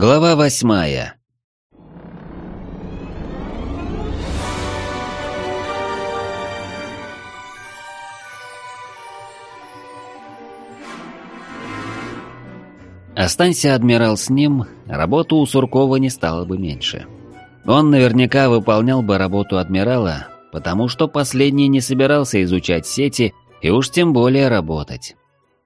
Глава восьмая Останься адмирал с ним, работу у Суркова не стало бы меньше. Он наверняка выполнял бы работу адмирала, потому что последний не собирался изучать сети и уж тем более работать.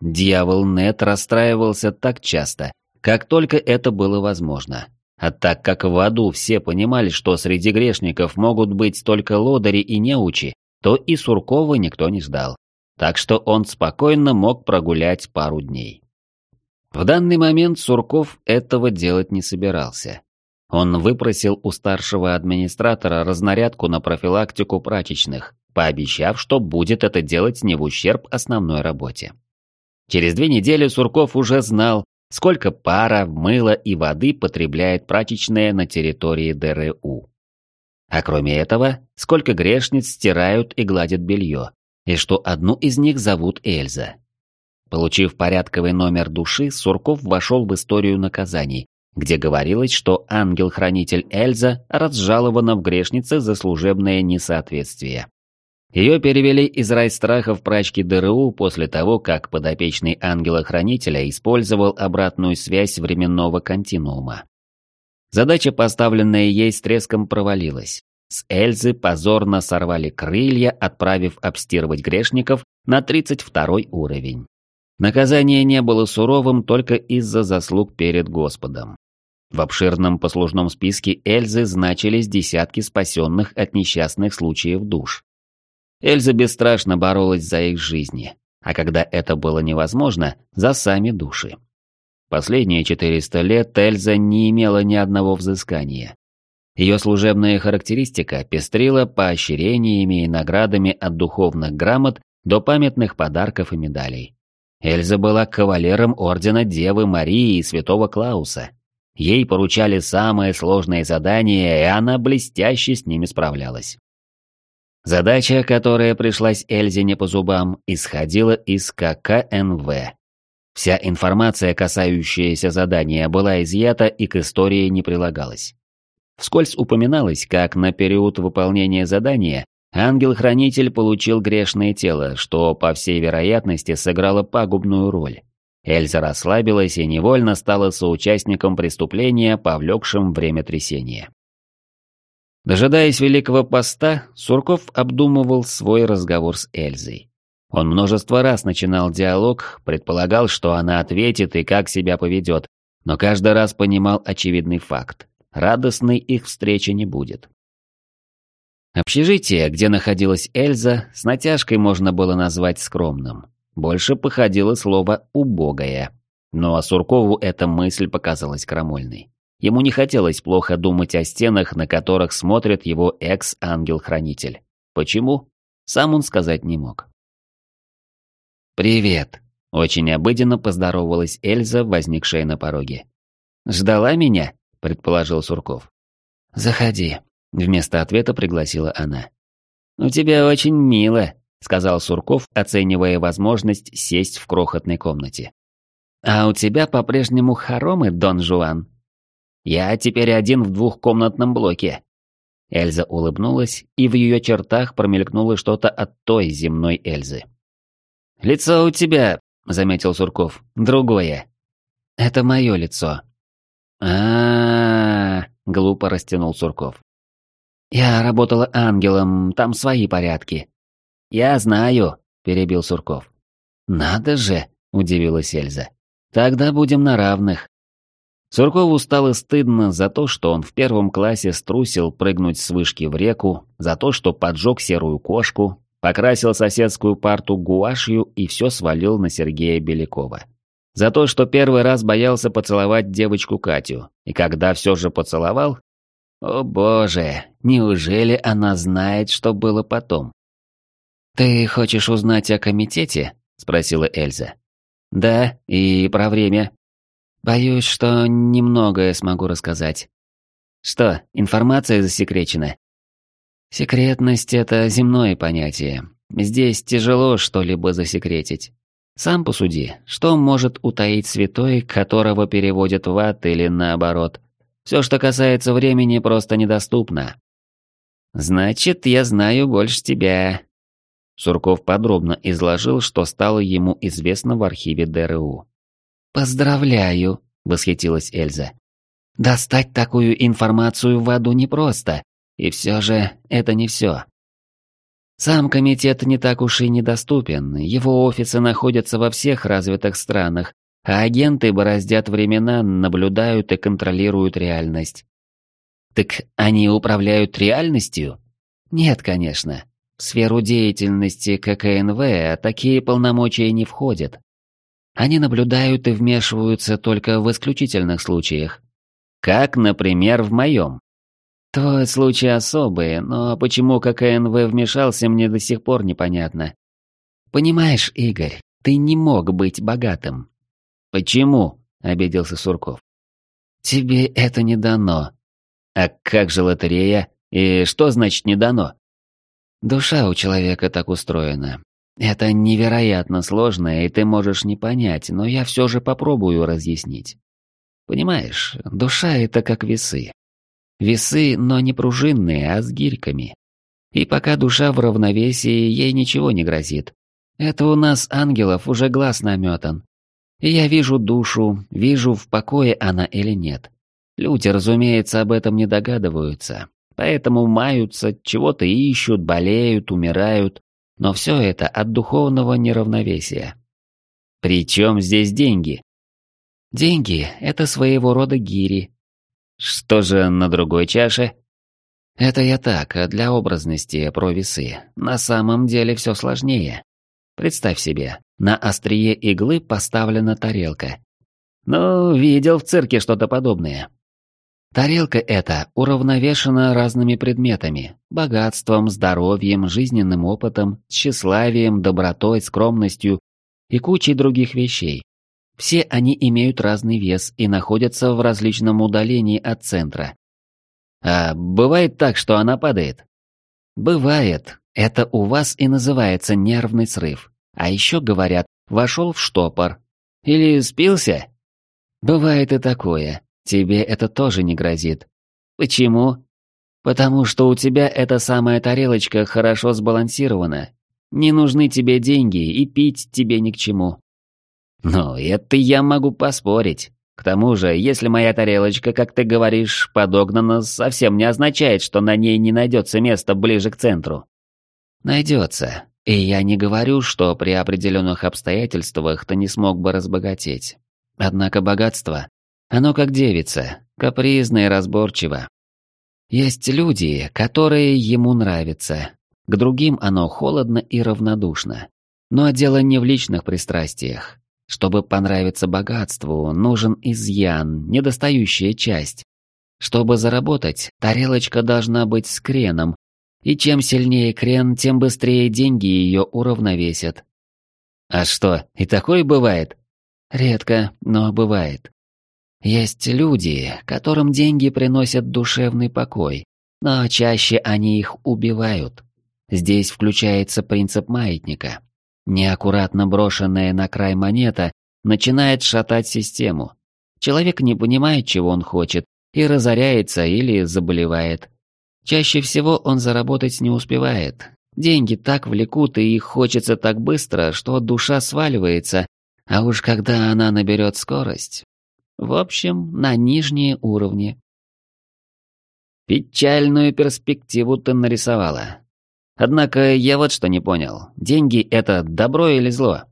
Дьявол Нет расстраивался так часто, как только это было возможно. А так как в аду все понимали, что среди грешников могут быть только лодыри и неучи, то и Суркова никто не ждал. Так что он спокойно мог прогулять пару дней. В данный момент Сурков этого делать не собирался. Он выпросил у старшего администратора разнарядку на профилактику прачечных, пообещав, что будет это делать не в ущерб основной работе. Через две недели Сурков уже знал, сколько пара, мыла и воды потребляет прачечная на территории ДРУ. А кроме этого, сколько грешниц стирают и гладят белье, и что одну из них зовут Эльза. Получив порядковый номер души, Сурков вошел в историю наказаний, где говорилось, что ангел-хранитель Эльза разжалована в грешнице за служебное несоответствие. Ее перевели из райстраха в прачки ДРУ после того, как подопечный ангела-хранителя использовал обратную связь временного континуума. Задача, поставленная ей с треском, провалилась. С Эльзы позорно сорвали крылья, отправив обстирывать грешников на 32 уровень. Наказание не было суровым только из-за заслуг перед Господом. В обширном послужном списке Эльзы значились десятки спасенных от несчастных случаев душ. Эльза бесстрашно боролась за их жизни, а когда это было невозможно, за сами души. Последние 400 лет Эльза не имела ни одного взыскания. Ее служебная характеристика пестрила поощрениями и наградами от духовных грамот до памятных подарков и медалей. Эльза была кавалером Ордена Девы Марии и Святого Клауса. Ей поручали самые сложные задания, и она блестяще с ними справлялась. Задача, которая пришлась Эльзе не по зубам, исходила из ККНВ. Вся информация, касающаяся задания, была изъята и к истории не прилагалась. Вскользь упоминалось, как на период выполнения задания Ангел-хранитель получил грешное тело, что, по всей вероятности, сыграло пагубную роль. Эльза расслабилась и невольно стала соучастником преступления, повлекшим время трясения. Дожидаясь Великого Поста, Сурков обдумывал свой разговор с Эльзой. Он множество раз начинал диалог, предполагал, что она ответит и как себя поведет, но каждый раз понимал очевидный факт. Радостной их встречи не будет. Общежитие, где находилась Эльза, с натяжкой можно было назвать скромным. Больше походило слово «убогое». Но Суркову эта мысль показалась крамольной. Ему не хотелось плохо думать о стенах, на которых смотрит его экс-ангел-хранитель. Почему? Сам он сказать не мог. «Привет», — очень обыденно поздоровалась Эльза, возникшая на пороге. «Ждала меня?» — предположил Сурков. «Заходи», Вместо ответа пригласила она. «У тебя очень мило», — сказал Сурков, оценивая возможность сесть в крохотной комнате. «А у тебя по-прежнему хоромы, Дон Жуан?» «Я теперь один в двухкомнатном блоке». Эльза улыбнулась, и в ее чертах промелькнуло что-то от той земной Эльзы. «Лицо у тебя», — заметил Сурков, — «другое». «Это мое лицо». А, глупо растянул Сурков. «Я работала ангелом, там свои порядки». «Я знаю», — перебил Сурков. «Надо же», — удивилась Эльза. «Тогда будем на равных». Суркову стало стыдно за то, что он в первом классе струсил прыгнуть с вышки в реку, за то, что поджег серую кошку, покрасил соседскую парту гуашью и все свалил на Сергея Белякова. За то, что первый раз боялся поцеловать девочку Катю, и когда все же поцеловал, о боже, неужели она знает, что было потом? «Ты хочешь узнать о комитете?» — спросила Эльза. «Да, и про время». «Боюсь, что немногое смогу рассказать». «Что, информация засекречена?» «Секретность — это земное понятие. Здесь тяжело что-либо засекретить. Сам посуди, что может утаить святой, которого переводят в ад или наоборот. Все, что касается времени, просто недоступно. Значит, я знаю больше тебя. Сурков подробно изложил, что стало ему известно в архиве ДРУ. «Поздравляю!» — восхитилась Эльза. «Достать такую информацию в аду непросто, и все же это не все. Сам комитет не так уж и недоступен, его офисы находятся во всех развитых странах, а агенты бороздят времена, наблюдают и контролируют реальность. Так они управляют реальностью? Нет, конечно. В сферу деятельности ККНВ такие полномочия не входят. Они наблюдают и вмешиваются только в исключительных случаях. Как, например, в моем. Твой случай особый, но почему ККНВ вмешался, мне до сих пор непонятно. Понимаешь, Игорь, ты не мог быть богатым. Почему? Обиделся Сурков. Тебе это не дано. А как же лотерея? И что значит не дано? Душа у человека так устроена. Это невероятно сложно, и ты можешь не понять, но я все же попробую разъяснить. Понимаешь, душа — это как весы. Весы, но не пружинные, а с гирьками. И пока душа в равновесии, ей ничего не грозит. Это у нас, ангелов, уже глаз наметан. И я вижу душу, вижу, в покое она или нет. Люди, разумеется, об этом не догадываются. Поэтому маются, чего-то ищут, болеют, умирают. Но все это от духовного неравновесия. Причем здесь деньги? Деньги – это своего рода гири, что же на другой чаше? Это я так, для образности про весы. На самом деле все сложнее. Представь себе, на острие иглы поставлена тарелка. Ну, видел в цирке что-то подобное. Тарелка эта уравновешена разными предметами. Богатством, здоровьем, жизненным опытом, тщеславием, добротой, скромностью и кучей других вещей. Все они имеют разный вес и находятся в различном удалении от центра. А бывает так, что она падает? Бывает. Это у вас и называется нервный срыв. А еще говорят, вошел в штопор. Или спился? Бывает и такое. Тебе это тоже не грозит. Почему? Потому что у тебя эта самая тарелочка хорошо сбалансирована. Не нужны тебе деньги, и пить тебе ни к чему. Ну, это я могу поспорить. К тому же, если моя тарелочка, как ты говоришь, подогнана, совсем не означает, что на ней не найдется место ближе к центру. Найдется. И я не говорю, что при определенных обстоятельствах ты не смог бы разбогатеть. Однако богатство, оно как девица, капризно и разборчиво. Есть люди, которые ему нравятся, к другим оно холодно и равнодушно. Но дело не в личных пристрастиях. Чтобы понравиться богатству, нужен изъян, недостающая часть. Чтобы заработать, тарелочка должна быть с креном, и чем сильнее крен, тем быстрее деньги ее уравновесят. А что, и такое бывает? Редко, но бывает. Есть люди, которым деньги приносят душевный покой, но чаще они их убивают. Здесь включается принцип маятника. Неаккуратно брошенная на край монета начинает шатать систему. Человек не понимает, чего он хочет, и разоряется или заболевает. Чаще всего он заработать не успевает. Деньги так влекут, и их хочется так быстро, что душа сваливается, а уж когда она наберет скорость. В общем, на нижние уровни. Печальную перспективу ты нарисовала. Однако я вот что не понял. Деньги — это добро или зло?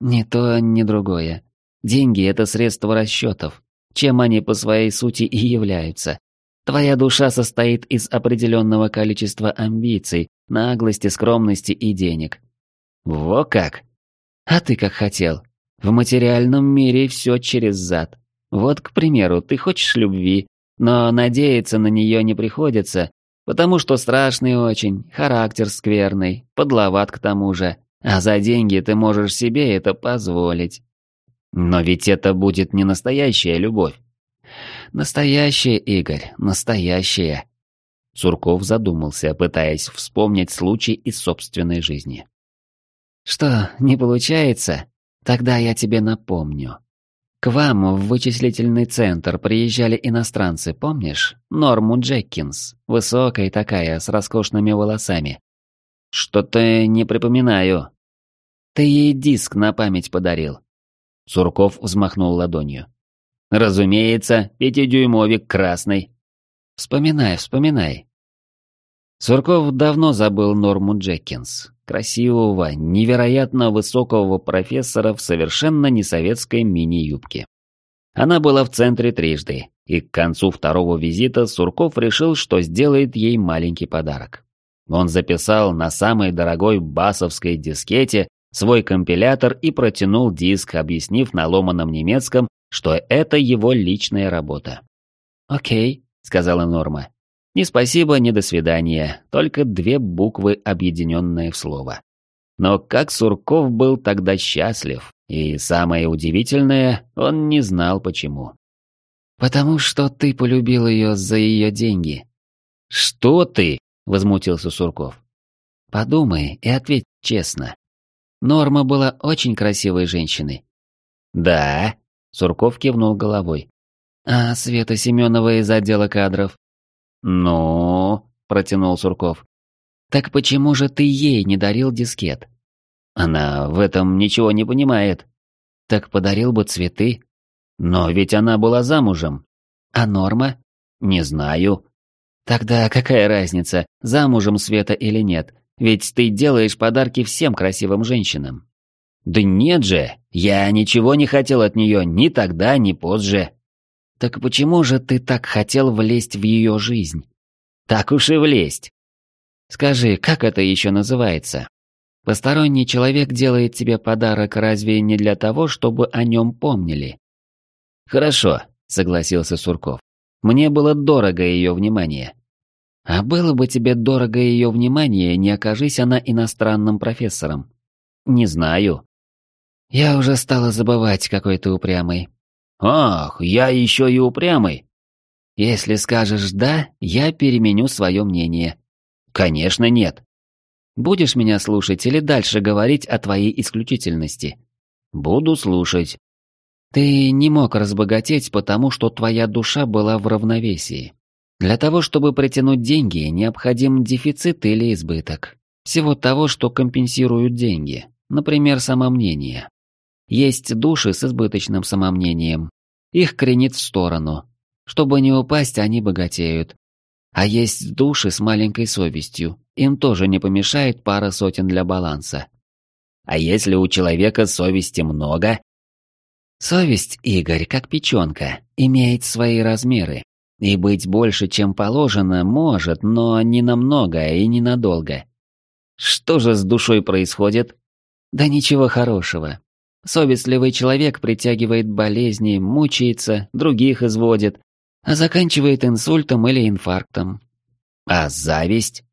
Ни то, ни другое. Деньги — это средство расчетов. Чем они по своей сути и являются. Твоя душа состоит из определенного количества амбиций, наглости, скромности и денег. Во как! А ты как хотел. В материальном мире все через зад. Вот, к примеру, ты хочешь любви, но надеяться на нее не приходится, Потому что страшный очень, характер скверный, подловат к тому же. А за деньги ты можешь себе это позволить. Но ведь это будет не настоящая любовь. Настоящая, Игорь, настоящая. Сурков задумался, пытаясь вспомнить случай из собственной жизни. Что, не получается? Тогда я тебе напомню. К вам в вычислительный центр приезжали иностранцы, помнишь? Норму Джеккинс, высокая такая, с роскошными волосами. Что-то не припоминаю. Ты ей диск на память подарил. Сурков взмахнул ладонью. Разумеется, пятидюймовик красный. Вспоминай, вспоминай. Сурков давно забыл Норму Джеккинс, красивого, невероятно высокого профессора в совершенно несоветской мини-юбке. Она была в центре трижды, и к концу второго визита Сурков решил, что сделает ей маленький подарок. Он записал на самой дорогой басовской дискете свой компилятор и протянул диск, объяснив на ломаном немецком, что это его личная работа. «Окей», — сказала Норма. Ни спасибо, ни до свидания, только две буквы, объединенные в слово. Но как Сурков был тогда счастлив, и самое удивительное, он не знал почему. «Потому что ты полюбил ее за ее деньги». «Что ты?» — возмутился Сурков. «Подумай и ответь честно. Норма была очень красивой женщиной». «Да», — Сурков кивнул головой. «А Света Семенова из отдела кадров?» «Ну...» — протянул Сурков. «Так почему же ты ей не дарил дискет?» «Она в этом ничего не понимает». «Так подарил бы цветы». «Но ведь она была замужем». «А Норма?» «Не знаю». «Тогда какая разница, замужем Света или нет? Ведь ты делаешь подарки всем красивым женщинам». «Да нет же, я ничего не хотел от нее ни тогда, ни позже». Так почему же ты так хотел влезть в ее жизнь? Так уж и влезть. Скажи, как это еще называется? Посторонний человек делает тебе подарок разве не для того, чтобы о нем помнили? Хорошо, согласился Сурков. Мне было дорого ее внимание. А было бы тебе дорого ее внимание, не окажись она иностранным профессором. Не знаю. Я уже стала забывать, какой ты упрямый. «Ах, я еще и упрямый!» «Если скажешь «да», я переменю свое мнение». «Конечно нет». «Будешь меня слушать или дальше говорить о твоей исключительности?» «Буду слушать». «Ты не мог разбогатеть, потому что твоя душа была в равновесии. Для того, чтобы притянуть деньги, необходим дефицит или избыток. Всего того, что компенсируют деньги, например, самомнение. Есть души с избыточным самомнением. Их кренит в сторону. Чтобы не упасть, они богатеют. А есть души с маленькой совестью. Им тоже не помешает пара сотен для баланса. А если у человека совести много? Совесть, Игорь, как печенка, имеет свои размеры. И быть больше, чем положено, может, но не намного и ненадолго. Что же с душой происходит? Да ничего хорошего. Совестливый человек притягивает болезни, мучается, других изводит, а заканчивает инсультом или инфарктом. А зависть?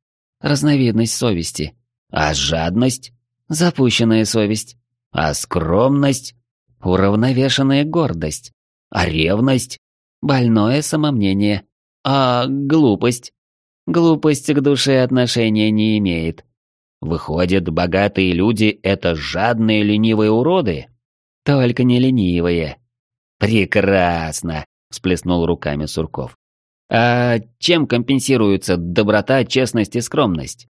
Разновидность совести. А жадность? Запущенная совесть. А скромность? Уравновешенная гордость. А ревность? Больное самомнение. А глупость? Глупость к душе отношения не имеет. Выходит, богатые люди — это жадные ленивые уроды? Только не ленивые. Прекрасно, всплеснул руками Сурков. А чем компенсируются доброта, честность и скромность?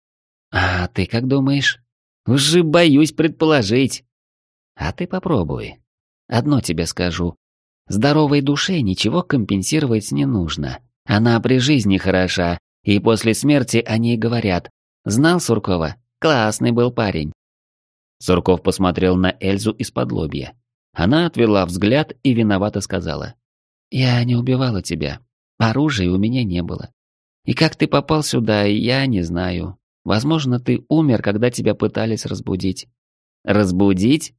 А ты как думаешь? Уже боюсь предположить. А ты попробуй. Одно тебе скажу. Здоровой душе ничего компенсировать не нужно. Она при жизни хороша, и после смерти о ней говорят. Знал Суркова? Классный был парень. Сурков посмотрел на Эльзу из-под лобья. Она отвела взгляд и виновато сказала. «Я не убивала тебя. Оружия у меня не было. И как ты попал сюда, я не знаю. Возможно, ты умер, когда тебя пытались разбудить». «Разбудить?»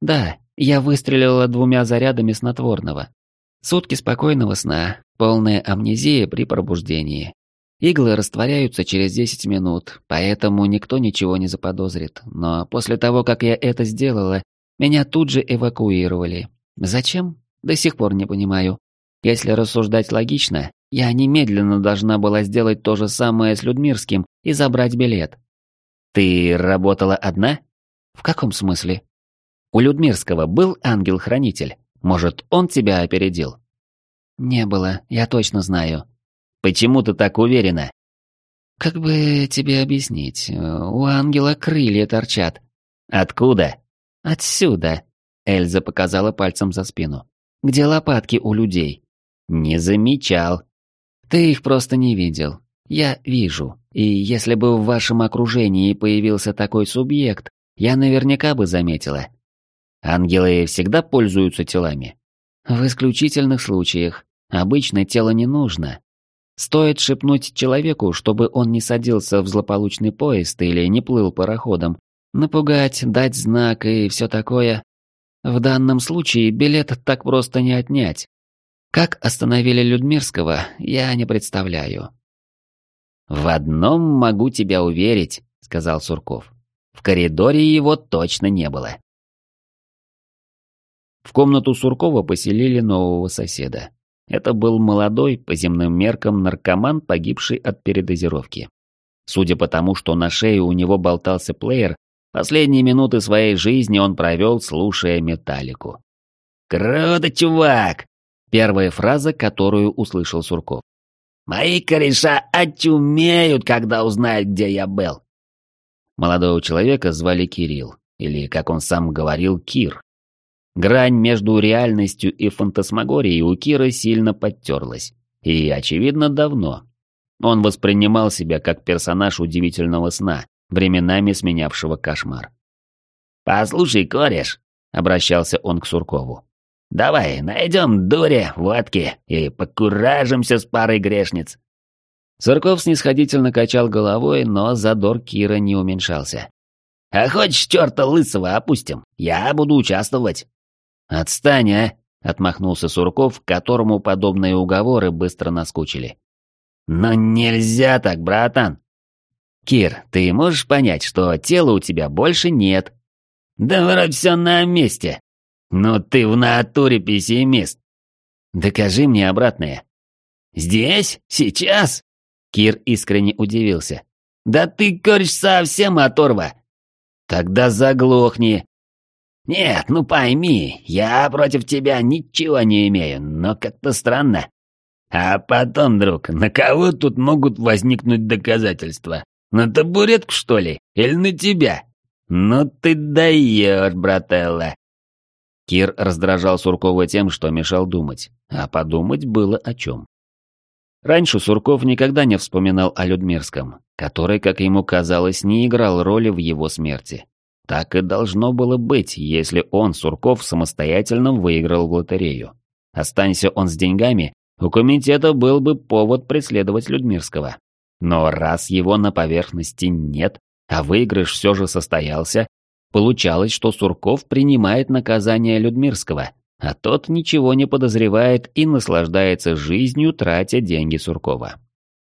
«Да, я выстрелила двумя зарядами снотворного. Сутки спокойного сна, полная амнезия при пробуждении. Иглы растворяются через 10 минут, поэтому никто ничего не заподозрит. Но после того, как я это сделала, меня тут же эвакуировали. Зачем? До сих пор не понимаю. Если рассуждать логично, я немедленно должна была сделать то же самое с Людмирским и забрать билет. Ты работала одна? В каком смысле? У Людмирского был ангел-хранитель? Может, он тебя опередил?» «Не было, я точно знаю». «Почему ты так уверена?» «Как бы тебе объяснить? У ангела крылья торчат». «Откуда?» «Отсюда», — Эльза показала пальцем за спину. «Где лопатки у людей?» «Не замечал». «Ты их просто не видел. Я вижу. И если бы в вашем окружении появился такой субъект, я наверняка бы заметила. Ангелы всегда пользуются телами? В исключительных случаях. Обычно тело не нужно. Стоит шепнуть человеку, чтобы он не садился в злополучный поезд или не плыл пароходом, напугать, дать знак и все такое. В данном случае билет так просто не отнять. Как остановили Людмирского, я не представляю. «В одном могу тебя уверить», — сказал Сурков. «В коридоре его точно не было». В комнату Суркова поселили нового соседа. Это был молодой, по земным меркам, наркоман, погибший от передозировки. Судя по тому, что на шее у него болтался плеер, последние минуты своей жизни он провел, слушая металлику. «Круто, чувак!» Первая фраза, которую услышал Сурков. «Мои кореша очумеют, когда узнают, где я был!» Молодого человека звали Кирилл, или, как он сам говорил, Кир. Грань между реальностью и фантасмагорией у Кира сильно подтерлась. И, очевидно, давно. Он воспринимал себя как персонаж удивительного сна, временами сменявшего кошмар. «Послушай, кореш», — обращался он к Суркову, — «давай найдем дури, водки и покуражимся с парой грешниц». Сурков снисходительно качал головой, но задор Кира не уменьшался. «А хочешь черта лысого опустим? Я буду участвовать». «Отстань, а!» — отмахнулся Сурков, которому подобные уговоры быстро наскучили. «Но нельзя так, братан!» «Кир, ты можешь понять, что тела у тебя больше нет?» «Да вроде все на месте!» «Ну ты в натуре пессимист!» «Докажи мне обратное!» «Здесь? Сейчас?» Кир искренне удивился. «Да ты, кореш, совсем оторва!» «Тогда заглохни!» «Нет, ну пойми, я против тебя ничего не имею, но как-то странно. А потом, друг, на кого тут могут возникнуть доказательства? На табуретку, что ли? Или на тебя? Ну ты даешь, брателла!» Кир раздражал Суркова тем, что мешал думать, а подумать было о чем. Раньше Сурков никогда не вспоминал о Людмирском, который, как ему казалось, не играл роли в его смерти. Так и должно было быть, если он, Сурков, самостоятельно выиграл в лотерею. Останься он с деньгами, у комитета был бы повод преследовать Людмирского. Но раз его на поверхности нет, а выигрыш все же состоялся, получалось, что Сурков принимает наказание Людмирского, а тот ничего не подозревает и наслаждается жизнью, тратя деньги Суркова.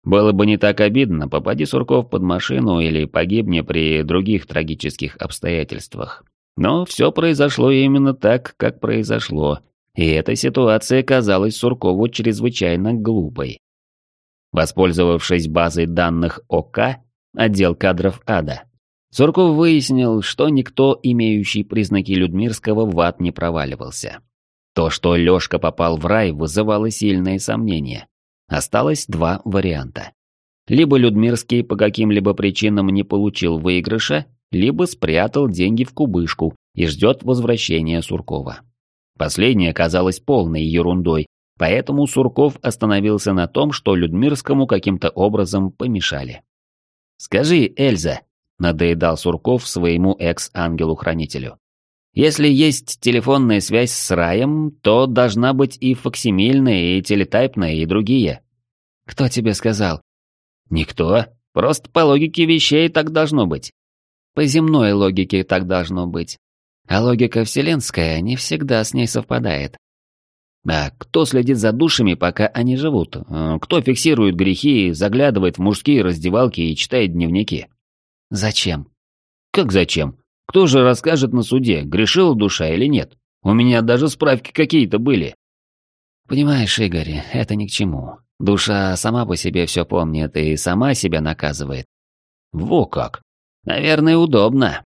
Было бы не так обидно, попади Сурков под машину или погибни при других трагических обстоятельствах. Но все произошло именно так, как произошло, и эта ситуация казалась Суркову чрезвычайно глупой. Воспользовавшись базой данных ОК, отдел кадров ада, Сурков выяснил, что никто, имеющий признаки Людмирского, в ад не проваливался. То, что Лёшка попал в рай, вызывало сильные сомнения. Осталось два варианта. Либо Людмирский по каким-либо причинам не получил выигрыша, либо спрятал деньги в кубышку и ждет возвращения Суркова. Последнее казалось полной ерундой, поэтому Сурков остановился на том, что Людмирскому каким-то образом помешали. «Скажи, Эльза», — надоедал Сурков своему экс-ангелу-хранителю, «если есть телефонная связь с раем, то должна быть и факсимильная, и телетайпная, и другие». «Кто тебе сказал?» «Никто. Просто по логике вещей так должно быть». «По земной логике так должно быть. А логика вселенская не всегда с ней совпадает. А кто следит за душами, пока они живут? Э, кто фиксирует грехи, заглядывает в мужские раздевалки и читает дневники? Зачем? Как зачем? Кто же расскажет на суде, грешила душа или нет? У меня даже справки какие-то были. Понимаешь, Игорь, это ни к чему. Душа сама по себе все помнит и сама себя наказывает. Во как. Наверное, удобно.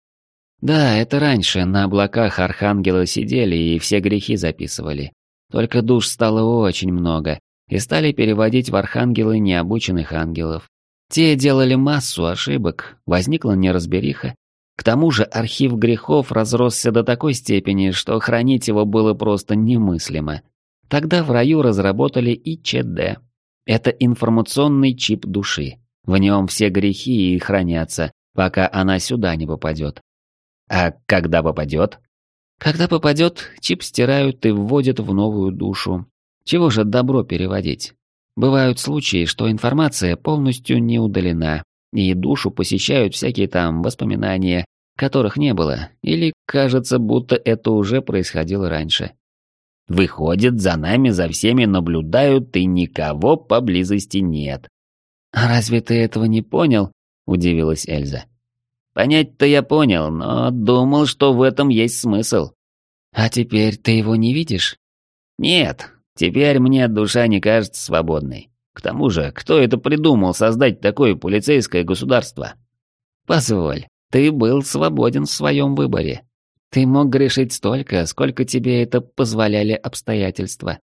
Да, это раньше на облаках архангелы сидели и все грехи записывали. Только душ стало очень много, и стали переводить в архангелы необученных ангелов. Те делали массу ошибок, возникла неразбериха. К тому же архив грехов разросся до такой степени, что хранить его было просто немыслимо. Тогда в раю разработали ИЧД. Это информационный чип души. В нем все грехи и хранятся, пока она сюда не попадет. А когда попадет? Когда попадет, чип стирают и вводят в новую душу. Чего же добро переводить? Бывают случаи, что информация полностью не удалена, и душу посещают всякие там воспоминания, которых не было, или кажется, будто это уже происходило раньше. Выходит, за нами за всеми наблюдают, и никого поблизости нет. «А разве ты этого не понял?» – удивилась Эльза. «Понять-то я понял, но думал, что в этом есть смысл». «А теперь ты его не видишь?» «Нет, теперь мне душа не кажется свободной. К тому же, кто это придумал создать такое полицейское государство?» «Позволь, ты был свободен в своем выборе. Ты мог грешить столько, сколько тебе это позволяли обстоятельства.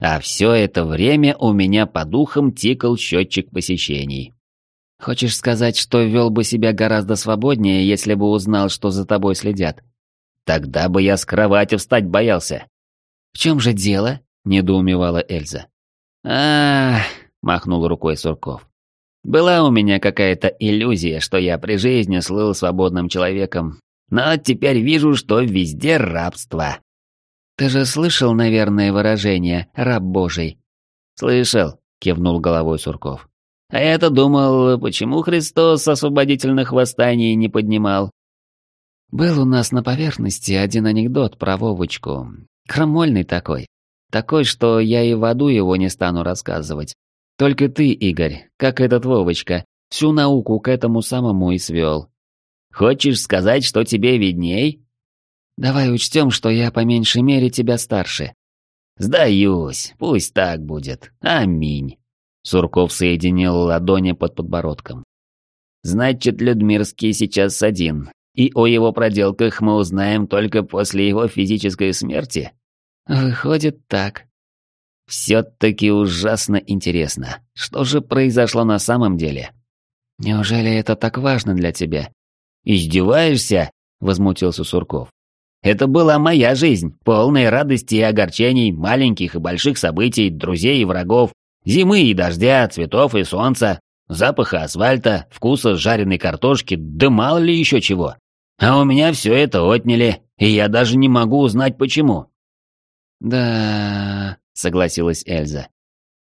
А все это время у меня по духам тикал счетчик посещений. Хочешь сказать, что вел бы себя гораздо свободнее, если бы узнал, что за тобой следят? Тогда бы я с кровати встать боялся. В чем же дело? недоумевала Эльза. А, махнул рукой Сурков. Была у меня какая-то иллюзия, что я при жизни слыл свободным человеком, но теперь вижу, что везде рабство. Ты же слышал, наверное, выражение «раб Божий»? Слышал, кивнул головой Сурков. А я-то думал, почему Христос освободительных восстаний не поднимал? Был у нас на поверхности один анекдот про Вовочку. Крамольный такой. Такой, что я и в аду его не стану рассказывать. Только ты, Игорь, как этот Вовочка, всю науку к этому самому и свел. Хочешь сказать, что тебе видней? Давай учтем, что я по меньшей мере тебя старше. Сдаюсь, пусть так будет. Аминь. Сурков соединил ладони под подбородком. Значит, Людмирский сейчас один, и о его проделках мы узнаем только после его физической смерти? Выходит так. Все-таки ужасно интересно. Что же произошло на самом деле? Неужели это так важно для тебя? «Издеваешься?» – возмутился Сурков. «Это была моя жизнь, полная радости и огорчений, маленьких и больших событий, друзей и врагов, зимы и дождя, цветов и солнца, запаха асфальта, вкуса жареной картошки, да мало ли еще чего. А у меня все это отняли, и я даже не могу узнать почему». «Да...» — согласилась Эльза.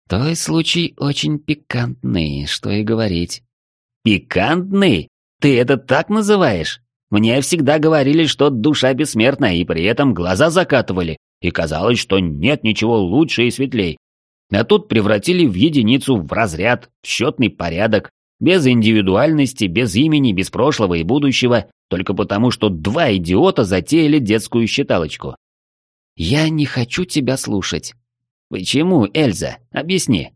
«Твой случай очень пикантный, что и говорить». «Пикантный? Ты это так называешь? Мне всегда говорили, что душа бессмертна, и при этом глаза закатывали, и казалось, что нет ничего лучше и светлей. А тут превратили в единицу, в разряд, в счетный порядок, без индивидуальности, без имени, без прошлого и будущего, только потому, что два идиота затеяли детскую считалочку. «Я не хочу тебя слушать». «Почему, Эльза? Объясни».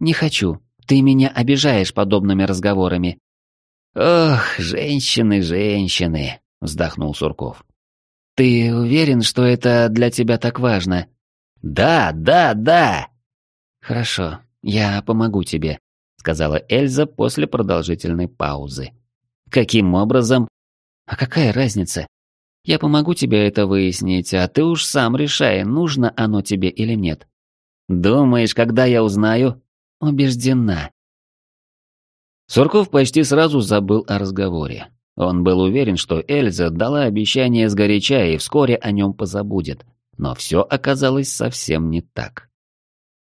«Не хочу. Ты меня обижаешь подобными разговорами. «Ох, женщины, женщины!» — вздохнул Сурков. «Ты уверен, что это для тебя так важно?» «Да, да, да!» «Хорошо, я помогу тебе», — сказала Эльза после продолжительной паузы. «Каким образом?» «А какая разница? Я помогу тебе это выяснить, а ты уж сам решай, нужно оно тебе или нет». «Думаешь, когда я узнаю?» «Убеждена. Сурков почти сразу забыл о разговоре. Он был уверен, что Эльза дала обещание сгоряча и вскоре о нем позабудет. Но все оказалось совсем не так.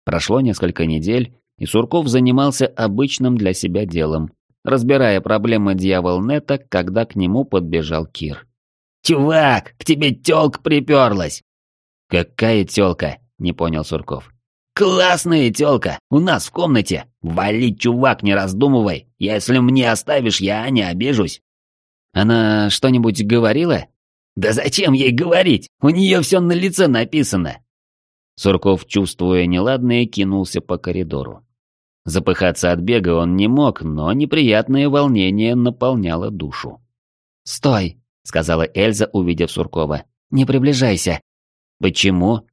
Прошло несколько недель, и Сурков занимался обычным для себя делом, разбирая проблемы дьявол-нета, когда к нему подбежал Кир. «Чувак, к тебе тёлка приперлась!» «Какая тёлка?» — не понял Сурков. «Классная тёлка! У нас в комнате! Вали, чувак, не раздумывай! Если мне оставишь, я не обижусь!» «Она что-нибудь говорила?» «Да зачем ей говорить? У неё всё на лице написано!» Сурков, чувствуя неладное, кинулся по коридору. Запыхаться от бега он не мог, но неприятное волнение наполняло душу. «Стой!» — сказала Эльза, увидев Суркова. «Не приближайся». «Почему?»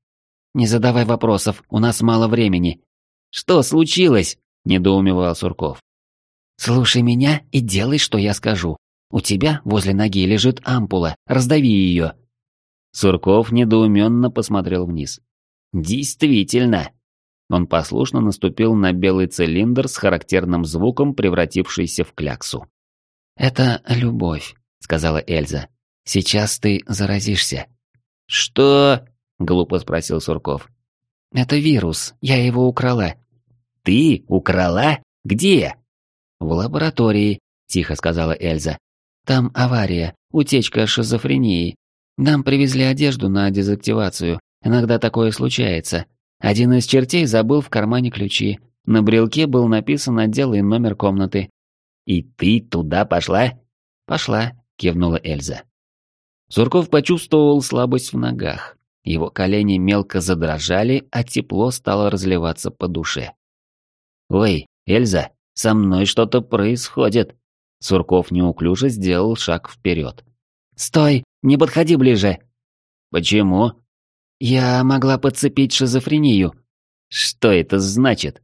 «Не задавай вопросов, у нас мало времени». «Что случилось?» — недоумевал Сурков. «Слушай меня и делай, что я скажу. У тебя возле ноги лежит ампула, раздави ее». Сурков недоуменно посмотрел вниз. «Действительно!» Он послушно наступил на белый цилиндр с характерным звуком, превратившийся в кляксу. «Это любовь», — сказала Эльза. «Сейчас ты заразишься». «Что?» — глупо спросил Сурков. «Это вирус, я его украла». «Ты украла? Где?» «В лаборатории», — тихо сказала Эльза. «Там авария, утечка шизофрении. Нам привезли одежду на дезактивацию. Иногда такое случается. Один из чертей забыл в кармане ключи. На брелке был написан отдел и номер комнаты. «И ты туда пошла?» «Пошла», — кивнула Эльза. Сурков почувствовал слабость в ногах. Его колени мелко задрожали, а тепло стало разливаться по душе. «Ой, Эльза, со мной что-то происходит!» Сурков неуклюже сделал шаг вперед. «Стой! Не подходи ближе!» «Почему?» «Я могла подцепить шизофрению». «Что это значит?»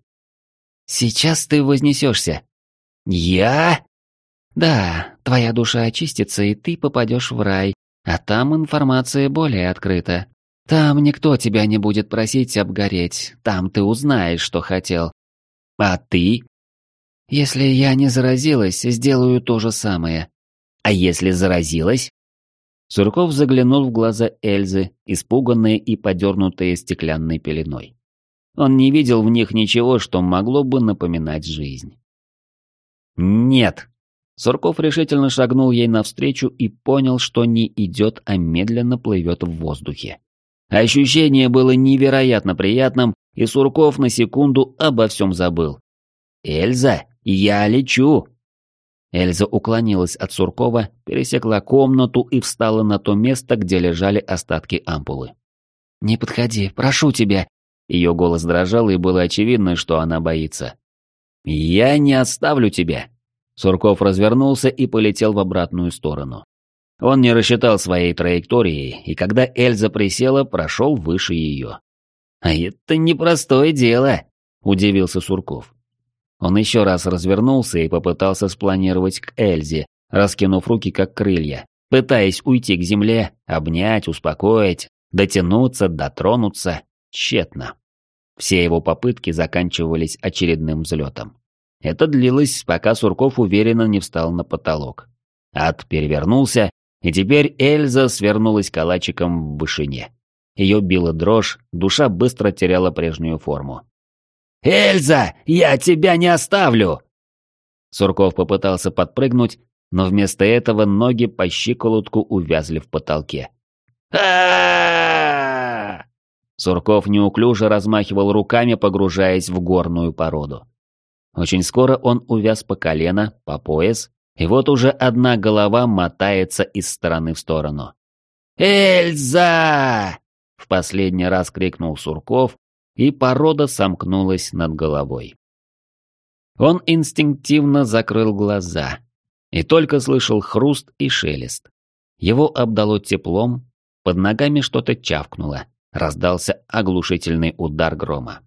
«Сейчас ты вознесешься». «Я?» «Да, твоя душа очистится, и ты попадешь в рай, а там информация более открыта. Там никто тебя не будет просить обгореть, там ты узнаешь, что хотел. А ты? Если я не заразилась, сделаю то же самое. А если заразилась? Сурков заглянул в глаза Эльзы, испуганные и подернутые стеклянной пеленой. Он не видел в них ничего, что могло бы напоминать жизнь. «Нет!» Сурков решительно шагнул ей навстречу и понял, что не идет, а медленно плывет в воздухе. Ощущение было невероятно приятным, и Сурков на секунду обо всем забыл. «Эльза, я лечу!» Эльза уклонилась от Суркова, пересекла комнату и встала на то место, где лежали остатки ампулы. «Не подходи, прошу тебя!» Ее голос дрожал, и было очевидно, что она боится. «Я не оставлю тебя!» Сурков развернулся и полетел в обратную сторону. Он не рассчитал своей траектории, и когда Эльза присела, прошел выше ее. «А это непростое дело», — удивился Сурков. Он еще раз развернулся и попытался спланировать к Эльзе, раскинув руки как крылья, пытаясь уйти к земле, обнять, успокоить, дотянуться, дотронуться, тщетно. Все его попытки заканчивались очередным взлетом. Это длилось, пока Сурков уверенно не встал на потолок. Ад перевернулся, и теперь Эльза свернулась калачиком в вышине. Ее била дрожь, душа быстро теряла прежнюю форму. «Эльза, я тебя не оставлю!» Сурков попытался подпрыгнуть, но вместо этого ноги по щиколотку увязли в потолке. Сурков неуклюже размахивал руками, погружаясь в горную породу. Очень скоро он увяз по колено, по пояс, и вот уже одна голова мотается из стороны в сторону. «Эльза!» — в последний раз крикнул Сурков, и порода сомкнулась над головой. Он инстинктивно закрыл глаза и только слышал хруст и шелест. Его обдало теплом, под ногами что-то чавкнуло, раздался оглушительный удар грома.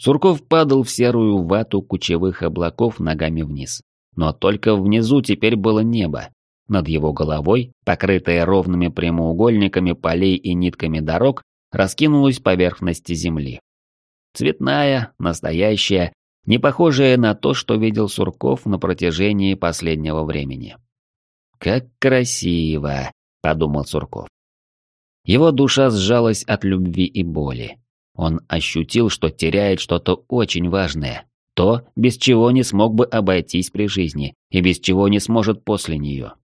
Сурков падал в серую вату кучевых облаков ногами вниз. Но только внизу теперь было небо. Над его головой, покрытое ровными прямоугольниками полей и нитками дорог, раскинулась поверхность земли. Цветная, настоящая, не похожая на то, что видел Сурков на протяжении последнего времени. «Как красиво!» — подумал Сурков. Его душа сжалась от любви и боли. Он ощутил, что теряет что-то очень важное, то, без чего не смог бы обойтись при жизни и без чего не сможет после нее.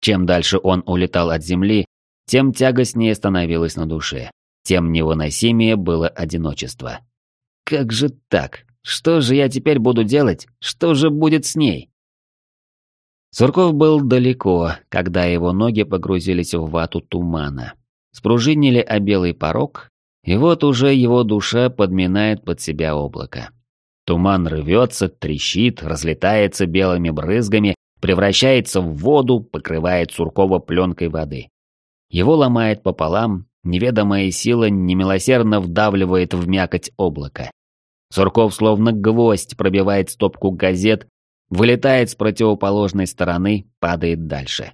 Чем дальше он улетал от земли, тем тягостнее становилось на душе, тем невыносимее было одиночество. Как же так? Что же я теперь буду делать? Что же будет с ней? Сурков был далеко, когда его ноги погрузились в вату тумана. Спружинили о белый порог, и вот уже его душа подминает под себя облако. Туман рвется, трещит, разлетается белыми брызгами, превращается в воду, покрывает Суркова пленкой воды. Его ломает пополам, неведомая сила немилосердно вдавливает в мякоть облака. Сурков словно гвоздь пробивает стопку газет, вылетает с противоположной стороны, падает дальше.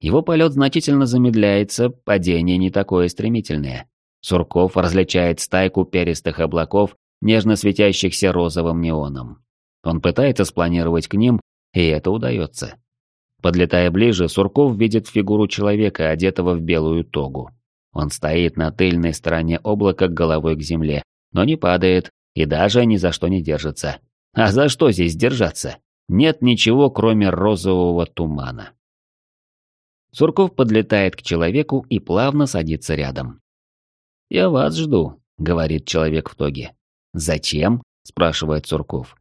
Его полет значительно замедляется, падение не такое стремительное. Сурков различает стайку перистых облаков, нежно светящихся розовым неоном. Он пытается спланировать к ним, и это удается. Подлетая ближе, Сурков видит фигуру человека, одетого в белую тогу. Он стоит на тыльной стороне облака головой к земле, но не падает и даже ни за что не держится. А за что здесь держаться? Нет ничего, кроме розового тумана. Сурков подлетает к человеку и плавно садится рядом. «Я вас жду», — говорит человек в тоге. «Зачем?» — спрашивает Сурков.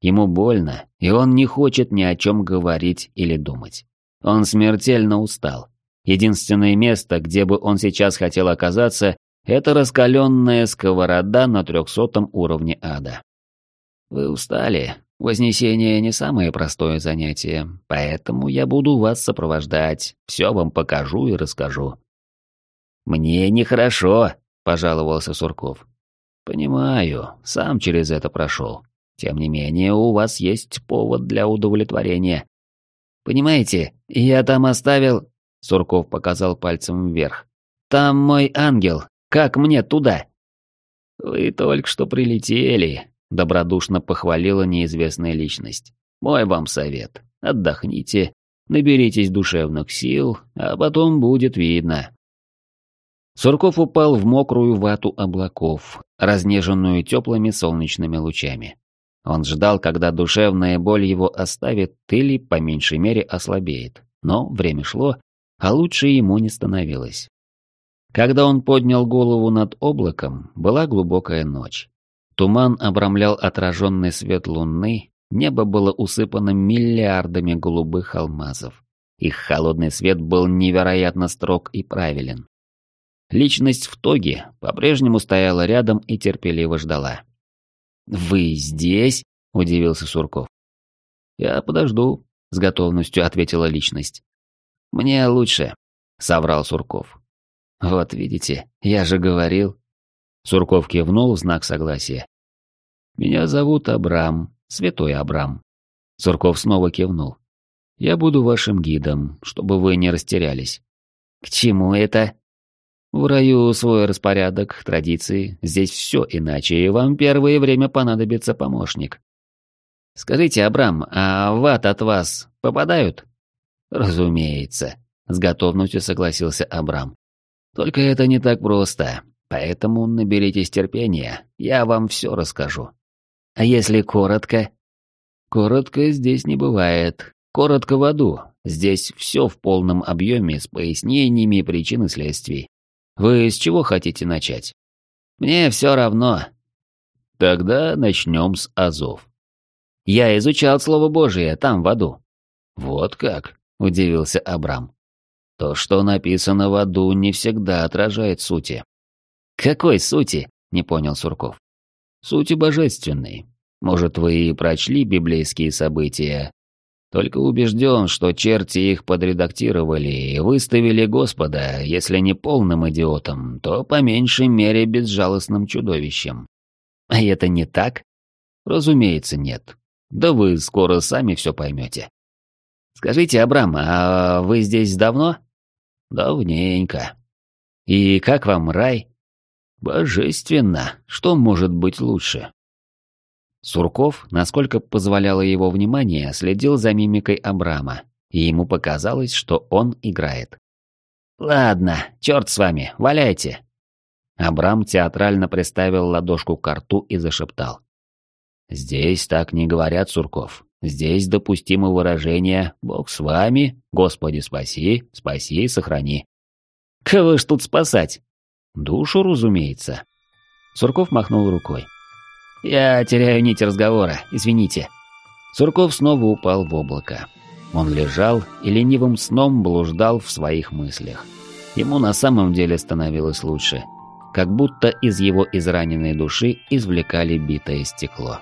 Ему больно, и он не хочет ни о чем говорить или думать. Он смертельно устал. Единственное место, где бы он сейчас хотел оказаться, это раскаленная сковорода на трехсотом уровне ада. Вы устали. Вознесение не самое простое занятие, поэтому я буду вас сопровождать, все вам покажу и расскажу. Мне нехорошо, пожаловался Сурков. Понимаю, сам через это прошел. Тем не менее, у вас есть повод для удовлетворения. Понимаете, я там оставил... Сурков показал пальцем вверх. Там мой ангел. Как мне туда? Вы только что прилетели, добродушно похвалила неизвестная личность. Мой вам совет. Отдохните, наберитесь душевных сил, а потом будет видно. Сурков упал в мокрую вату облаков, разнеженную теплыми солнечными лучами. Он ждал, когда душевная боль его оставит или, по меньшей мере, ослабеет. Но время шло, а лучше ему не становилось. Когда он поднял голову над облаком, была глубокая ночь. Туман обрамлял отраженный свет луны, небо было усыпано миллиардами голубых алмазов. Их холодный свет был невероятно строг и правилен. Личность в тоге по-прежнему стояла рядом и терпеливо ждала. «Вы здесь?» – удивился Сурков. «Я подожду», – с готовностью ответила личность. «Мне лучше», – соврал Сурков. «Вот видите, я же говорил». Сурков кивнул в знак согласия. «Меня зовут Абрам, святой Абрам». Сурков снова кивнул. «Я буду вашим гидом, чтобы вы не растерялись». «К чему это?» В раю свой распорядок, традиции, здесь все иначе, и вам первое время понадобится помощник. Скажите, Абрам, а в ад от вас попадают? Разумеется, с готовностью согласился Абрам. Только это не так просто, поэтому наберитесь терпения, я вам все расскажу. А если коротко? Коротко здесь не бывает. Коротко в аду. Здесь все в полном объеме с пояснениями причин и следствий. Вы с чего хотите начать? Мне все равно. Тогда начнем с азов. Я изучал Слово Божие там, в аду. Вот как, удивился Абрам. То, что написано в аду, не всегда отражает сути. Какой сути? Не понял Сурков. Сути божественной. Может, вы и прочли библейские события, только убежден, что черти их подредактировали и выставили Господа, если не полным идиотом, то по меньшей мере безжалостным чудовищем. А это не так? Разумеется, нет. Да вы скоро сами все поймете. Скажите, Абрам, а вы здесь давно? Давненько. И как вам рай? Божественно. Что может быть лучше? Сурков, насколько позволяло его внимание, следил за мимикой Абрама, и ему показалось, что он играет. «Ладно, черт с вами, валяйте!» Абрам театрально приставил ладошку к рту и зашептал. «Здесь так не говорят, Сурков. Здесь допустимо выражение «Бог с вами, Господи спаси, спаси и сохрани». «Кого ж тут спасать?» «Душу, разумеется». Сурков махнул рукой. «Я теряю нить разговора, извините». Сурков снова упал в облако. Он лежал и ленивым сном блуждал в своих мыслях. Ему на самом деле становилось лучше, как будто из его израненной души извлекали битое стекло.